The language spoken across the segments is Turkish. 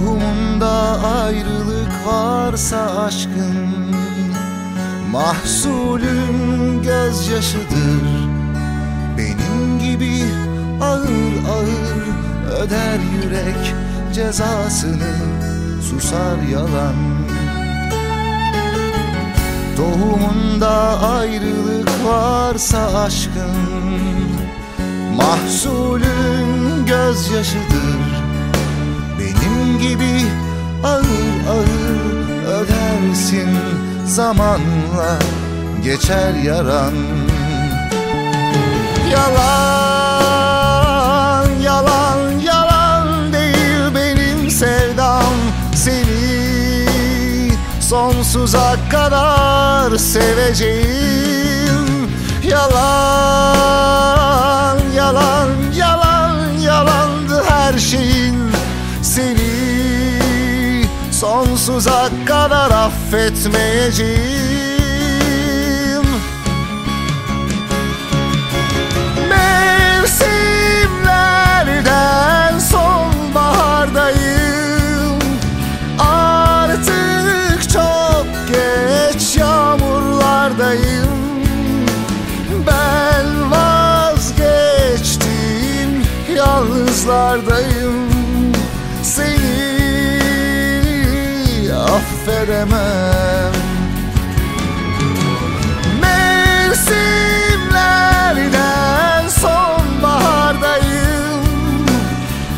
Tohumunda ayrılık varsa aşkın Mahsulün gözyaşıdır. Benim gibi ağır ağır öder yürek cezasını Susar yalan. Tohumunda ayrılık varsa aşkın Mahsulün gözyaşıdır gibi ağır ağır ödersin Zamanla geçer yaran. Yalan, yalan, yalan değil benim sevdam Seni. Sonsuza kadar seveceğim. Yalan, sonsuza kadar affetmeyeceğim. Mevsimlerden sonbahardayım. Artık çok geç yağmurlardayım. Ben vazgeçtim yalnızlardayım affedemem Mevsimlerden sonbahardayım.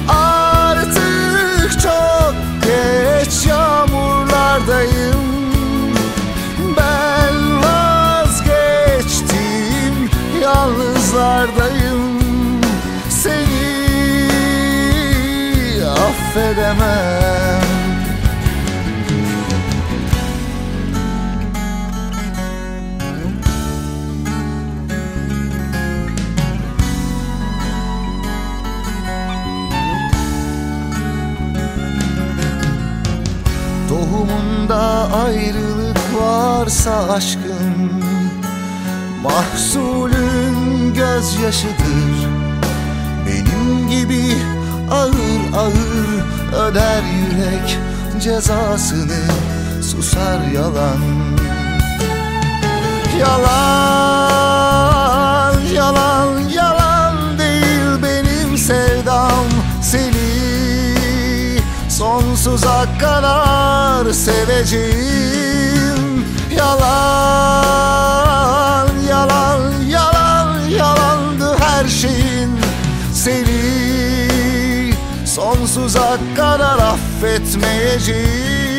Artık çok geç yağmurlardayım. Ben vazgeçtim yalnızlardayım. Seni affedemem ayrılık varsa aşkın Mahsulün gözyaşıdır. Benim gibi ağır ağır öder yürek cezasını Susar yalan. Yalan, sonsuza kadar seveceğim. Yalan, yalan, yalan, yalandı her şeyin Seni sonsuza kadar affetmeyeceğim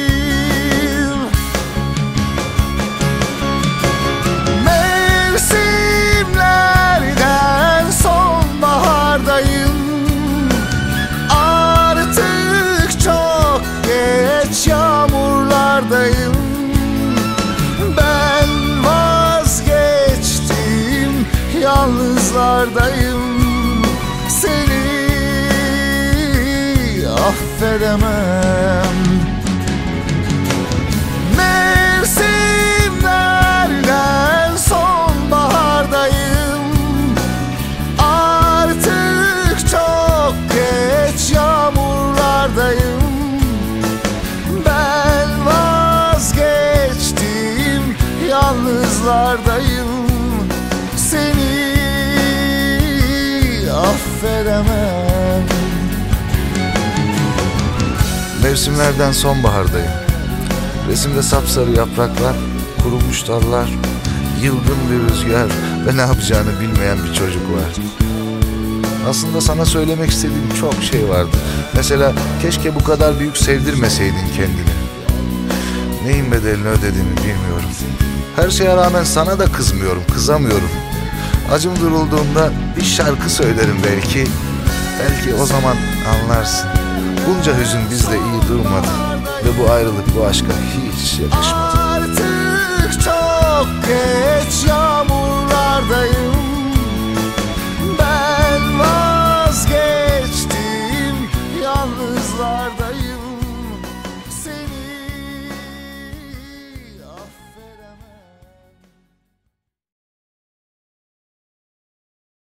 yalnızlardayım. Seni affedemem affedemem Mevsimlerden sonbahardayım. Resimde sapsarı yapraklar, kurumuş dallar, yılgın bir rüzgar ve ne yapacağını bilmeyen bir çocuk var. Aslında sana söylemek istediğim çok şey vardı. Mesela keşke bu kadar büyük sevdirmeseydin kendini. Neyin bedelini ödediğimi bilmiyorum. Her şeye rağmen sana da kızmıyorum, kızamıyorum. Acım durulduğunda bir şarkı söylerim belki. Belki o zaman anlarsın. Bunca hüzün bizde iyi durmadı. Ve bu ayrılık bu aşka hiç yakışmadı. Artık çok geç